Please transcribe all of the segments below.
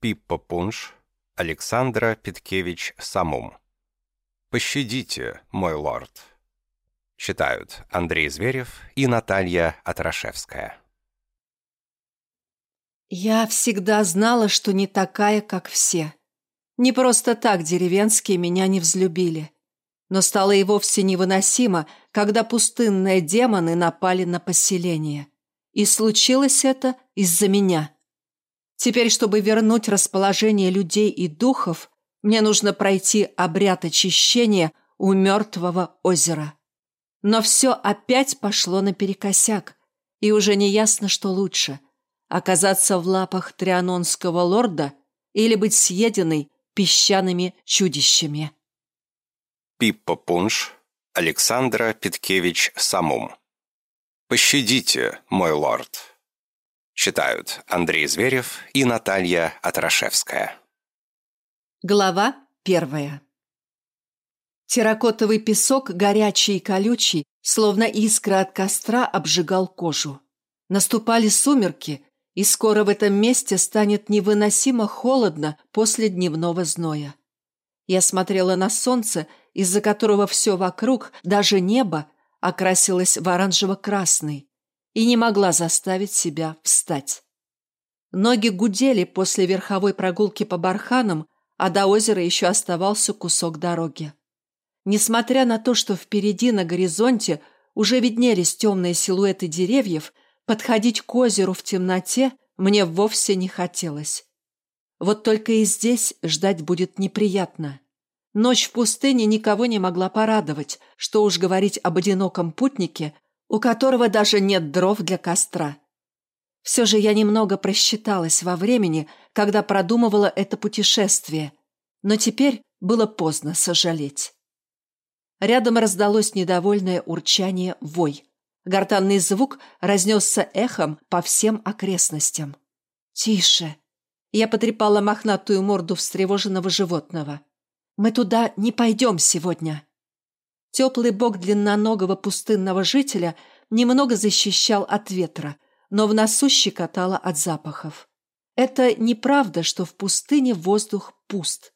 Пиппа Пунш, Александра Питкевич Самум. «Пощадите, мой лорд». Читают Андрей Зверев и Наталья Атрашевская. Я всегда знала, что не такая, как все. Не просто так деревенские меня не взлюбили. Но стало и вовсе невыносимо, когда пустынные демоны напали на поселение. И случилось это из-за меня. Теперь, чтобы вернуть расположение людей и духов, мне нужно пройти обряд очищения у мертвого озера. Но все опять пошло наперекосяк, и уже не ясно, что лучше – оказаться в лапах трианонского лорда или быть съеденной песчаными чудищами. Пиппа Пунш, Александра Питкевич Самум. «Пощадите, мой лорд». Читают Андрей Зверев и Наталья Атрашевская. Глава первая. Терракотовый песок, горячий и колючий, словно искра от костра, обжигал кожу. Наступали сумерки, и скоро в этом месте станет невыносимо холодно после дневного зноя. Я смотрела на солнце, из-за которого все вокруг, даже небо, окрасилось в оранжево-красный, и не могла заставить себя встать. Ноги гудели после верховой прогулки по барханам, а до озера еще оставался кусок дороги. Несмотря на то, что впереди на горизонте уже виднелись темные силуэты деревьев, подходить к озеру в темноте мне вовсе не хотелось. Вот только и здесь ждать будет неприятно. Ночь в пустыне никого не могла порадовать, что уж говорить об одиноком путнике, у которого даже нет дров для костра. Все же я немного просчиталась во времени, когда продумывала это путешествие, но теперь было поздно сожалеть. Рядом раздалось недовольное урчание «вой». Гортанный звук разнесся эхом по всем окрестностям. «Тише!» Я потрепала мохнатую морду встревоженного животного. «Мы туда не пойдем сегодня!» Теплый бок длинноногого пустынного жителя немного защищал от ветра – но в носу щекотало от запахов. Это неправда, что в пустыне воздух пуст.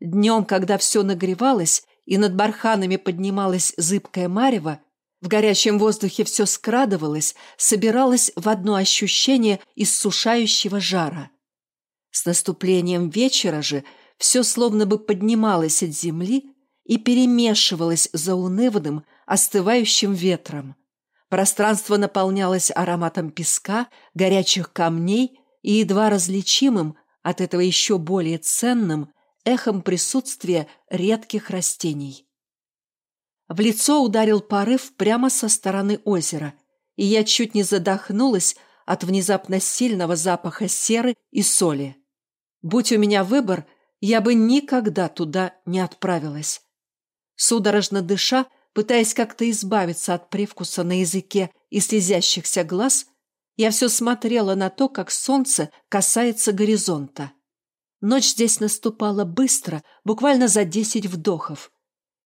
Днем, когда все нагревалось и над барханами поднималась зыбкая марево, в горячем воздухе все скрадывалось, собиралось в одно ощущение иссушающего жара. С наступлением вечера же все словно бы поднималось от земли и перемешивалось заунывным, остывающим ветром. Пространство наполнялось ароматом песка, горячих камней и едва различимым, от этого еще более ценным, эхом присутствия редких растений. В лицо ударил порыв прямо со стороны озера, и я чуть не задохнулась от внезапно сильного запаха серы и соли. Будь у меня выбор, я бы никогда туда не отправилась. Судорожно дыша, пытаясь как-то избавиться от привкуса на языке и слезящихся глаз, я все смотрела на то, как солнце касается горизонта. Ночь здесь наступала быстро, буквально за десять вдохов,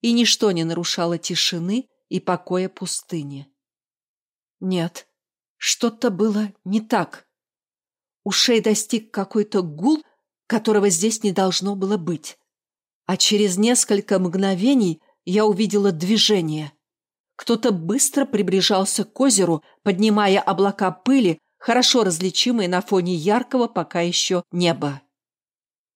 и ничто не нарушало тишины и покоя пустыни. Нет, что-то было не так. Ушей достиг какой-то гул, которого здесь не должно было быть. А через несколько мгновений я увидела движение. Кто-то быстро приближался к озеру, поднимая облака пыли, хорошо различимые на фоне яркого пока еще неба.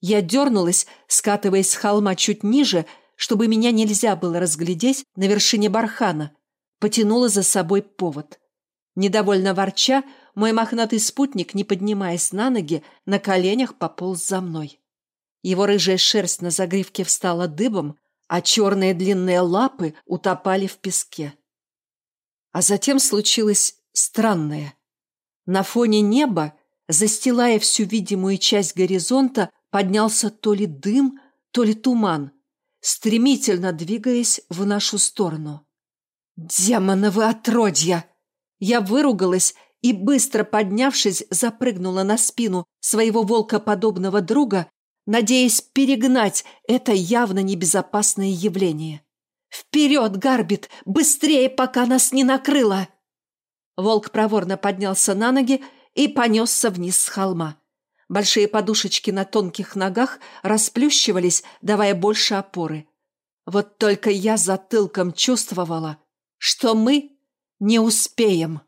Я дернулась, скатываясь с холма чуть ниже, чтобы меня нельзя было разглядеть на вершине бархана, потянула за собой повод. Недовольно ворча, мой мохнатый спутник, не поднимаясь на ноги, на коленях пополз за мной. Его рыжая шерсть на загривке встала дыбом, а черные длинные лапы утопали в песке. А затем случилось странное. На фоне неба, застилая всю видимую часть горизонта, поднялся то ли дым, то ли туман, стремительно двигаясь в нашу сторону. «Демоновы отродья!» Я выругалась и, быстро поднявшись, запрыгнула на спину своего волкоподобного друга надеясь перегнать это явно небезопасное явление. «Вперед, Гарбит! Быстрее, пока нас не накрыло!» Волк проворно поднялся на ноги и понесся вниз с холма. Большие подушечки на тонких ногах расплющивались, давая больше опоры. Вот только я затылком чувствовала, что мы не успеем.